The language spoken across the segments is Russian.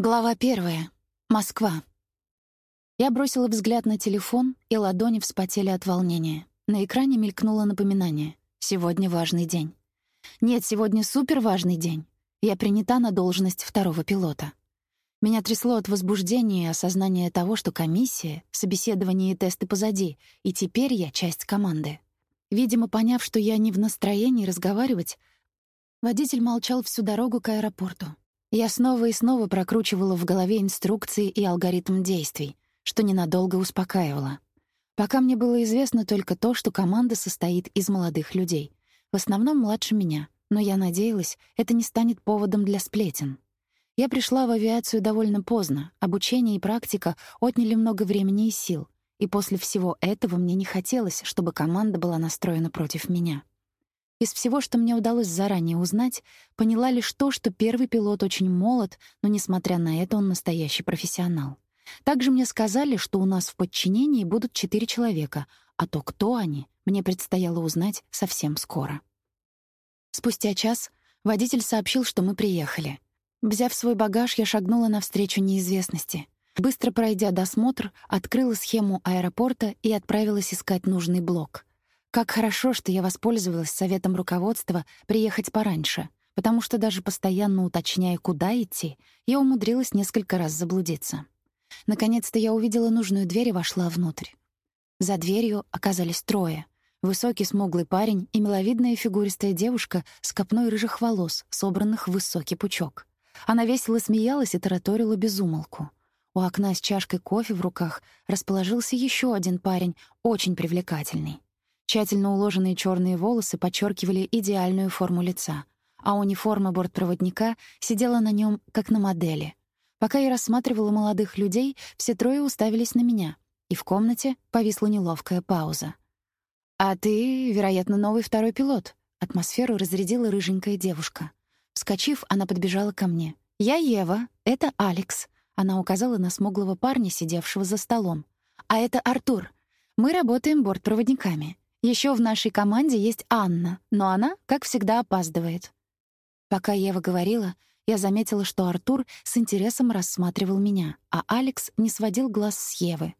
Глава первая. Москва. Я бросила взгляд на телефон, и ладони вспотели от волнения. На экране мелькнуло напоминание. Сегодня важный день. Нет, сегодня суперважный день. Я принята на должность второго пилота. Меня трясло от возбуждения и осознания того, что комиссия, собеседование и тесты позади, и теперь я часть команды. Видимо, поняв, что я не в настроении разговаривать, водитель молчал всю дорогу к аэропорту. Я снова и снова прокручивала в голове инструкции и алгоритм действий, что ненадолго успокаивало. Пока мне было известно только то, что команда состоит из молодых людей, в основном младше меня, но я надеялась, это не станет поводом для сплетен. Я пришла в авиацию довольно поздно, обучение и практика отняли много времени и сил, и после всего этого мне не хотелось, чтобы команда была настроена против меня. Из всего, что мне удалось заранее узнать, поняла лишь то, что первый пилот очень молод, но, несмотря на это, он настоящий профессионал. Также мне сказали, что у нас в подчинении будут четыре человека, а то, кто они, мне предстояло узнать совсем скоро. Спустя час водитель сообщил, что мы приехали. Взяв свой багаж, я шагнула навстречу неизвестности. Быстро пройдя досмотр, открыла схему аэропорта и отправилась искать нужный блок — как хорошо, что я воспользовалась советом руководства приехать пораньше, потому что даже постоянно уточняя, куда идти, я умудрилась несколько раз заблудиться. Наконец-то я увидела нужную дверь и вошла внутрь. За дверью оказались трое. Высокий смуглый парень и миловидная фигуристая девушка с копной рыжих волос, собранных в высокий пучок. Она весело смеялась и тараторила без умолку. У окна с чашкой кофе в руках расположился еще один парень, очень привлекательный. Тщательно уложенные черные волосы подчеркивали идеальную форму лица, а униформа бортпроводника сидела на нем как на модели. Пока я рассматривала молодых людей, все трое уставились на меня, и в комнате повисла неловкая пауза. «А ты, вероятно, новый второй пилот», — атмосферу разрядила рыженькая девушка. Вскочив, она подбежала ко мне. «Я Ева, это Алекс», — она указала на смуглого парня, сидевшего за столом. «А это Артур. Мы работаем бортпроводниками. Еще в нашей команде есть Анна, но она, как всегда, опаздывает. Пока Ева говорила, я заметила, что Артур с интересом рассматривал меня, а Алекс не сводил глаз с Евы.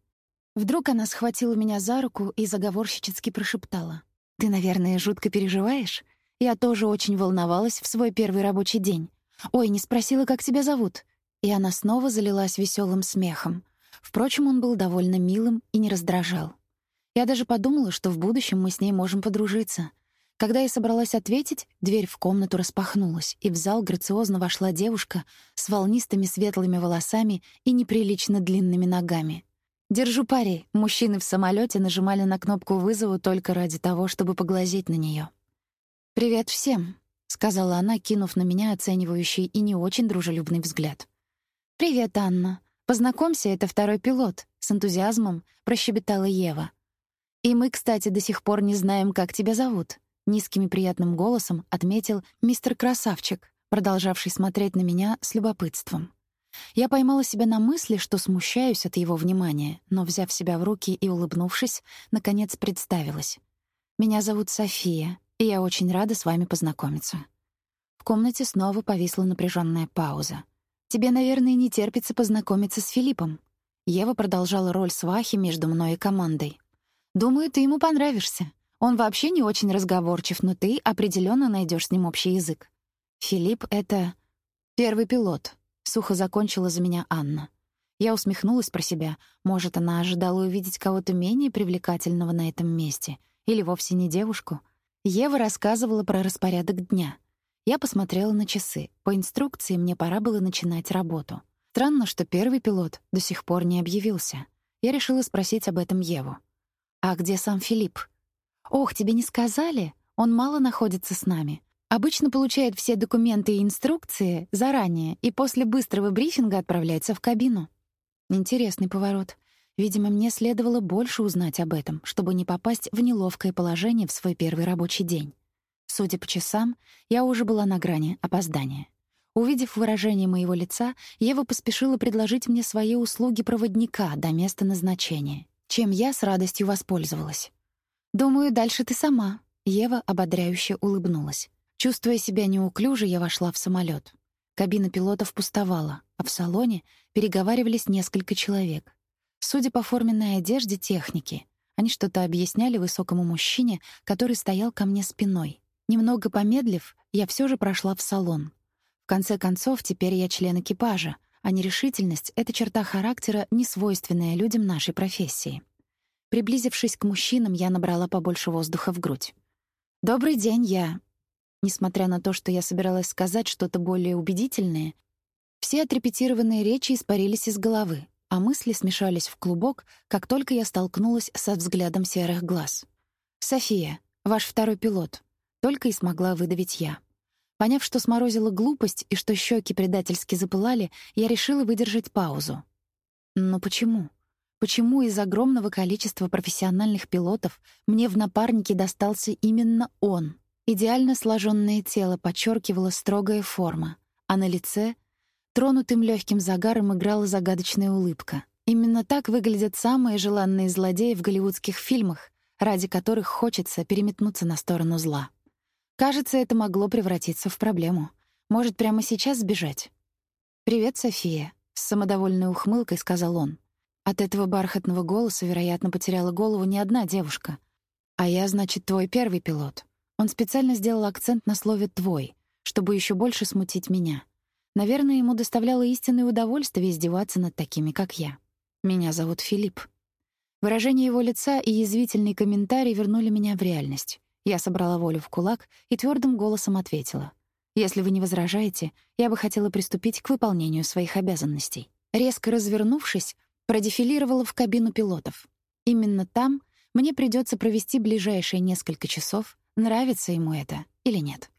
Вдруг она схватила меня за руку и заговорщически прошептала: "Ты, наверное, жутко переживаешь? Я тоже очень волновалась в свой первый рабочий день. Ой, не спросила, как тебя зовут". И она снова залилась веселым смехом. Впрочем, он был довольно милым и не раздражал. Я даже подумала, что в будущем мы с ней можем подружиться. Когда я собралась ответить, дверь в комнату распахнулась, и в зал грациозно вошла девушка с волнистыми светлыми волосами и неприлично длинными ногами. Держу пари, мужчины в самолете нажимали на кнопку вызова только ради того, чтобы поглазеть на нее. «Привет всем», — сказала она, кинув на меня оценивающий и не очень дружелюбный взгляд. «Привет, Анна. Познакомься, это второй пилот», — с энтузиазмом прощебетала Ева. «И мы, кстати, до сих пор не знаем, как тебя зовут», — низким и приятным голосом отметил мистер Красавчик, продолжавший смотреть на меня с любопытством. Я поймала себя на мысли, что смущаюсь от его внимания, но, взяв себя в руки и улыбнувшись, наконец представилась. «Меня зовут София, и я очень рада с вами познакомиться». В комнате снова повисла напряженная пауза. «Тебе, наверное, не терпится познакомиться с Филиппом». Ева продолжала роль свахи между мной и командой. Думаю, ты ему понравишься. Он вообще не очень разговорчив, но ты определенно найдешь с ним общий язык. Филипп — это первый пилот. Сухо закончила за меня Анна. Я усмехнулась про себя. Может, она ожидала увидеть кого-то менее привлекательного на этом месте. Или вовсе не девушку. Ева рассказывала про распорядок дня. Я посмотрела на часы. По инструкции мне пора было начинать работу. Странно, что первый пилот до сих пор не объявился. Я решила спросить об этом Еву. «А где сам Филипп?» «Ох, тебе не сказали? Он мало находится с нами. Обычно получает все документы и инструкции заранее и после быстрого брифинга отправляется в кабину». Интересный поворот. Видимо, мне следовало больше узнать об этом, чтобы не попасть в неловкое положение в свой первый рабочий день. Судя по часам, я уже была на грани опоздания. Увидев выражение моего лица, Ева поспешила предложить мне свои услуги проводника до места назначения чем я с радостью воспользовалась. «Думаю, дальше ты сама», — Ева ободряюще улыбнулась. Чувствуя себя неуклюже, я вошла в самолет. Кабина пилотов пустовала, а в салоне переговаривались несколько человек. Судя по форменной одежде техники, они что-то объясняли высокому мужчине, который стоял ко мне спиной. Немного помедлив, я все же прошла в салон. В конце концов, теперь я член экипажа, а нерешительность — это черта характера, не свойственная людям нашей профессии. Приблизившись к мужчинам, я набрала побольше воздуха в грудь. «Добрый день, я...» Несмотря на то, что я собиралась сказать что-то более убедительное, все отрепетированные речи испарились из головы, а мысли смешались в клубок, как только я столкнулась со взглядом серых глаз. «София, ваш второй пилот», — только и смогла выдавить я. Поняв, что сморозила глупость и что щеки предательски запылали, я решила выдержать паузу. Но почему? Почему из огромного количества профессиональных пилотов мне в напарнике достался именно он? Идеально сложенное тело подчеркивала строгая форма, а на лице Тронутым легким загаром играла загадочная улыбка. Именно так выглядят самые желанные злодеи в голливудских фильмах, ради которых хочется переметнуться на сторону зла. Кажется, это могло превратиться в проблему. Может, прямо сейчас сбежать? «Привет, София», — с самодовольной ухмылкой сказал он. От этого бархатного голоса, вероятно, потеряла голову не одна девушка. «А я, значит, твой первый пилот». Он специально сделал акцент на слове «твой», чтобы еще больше смутить меня. Наверное, ему доставляло истинное удовольствие издеваться над такими, как я. Меня зовут Филипп. Выражение его лица и язвительный комментарий вернули меня в реальность. Я собрала волю в кулак и твердым голосом ответила: "Если вы не возражаете, я бы хотела приступить к выполнению своих обязанностей". Резко развернувшись, продефилировала в кабину пилотов. Именно там мне придется провести ближайшие несколько часов, нравится ему это или нет.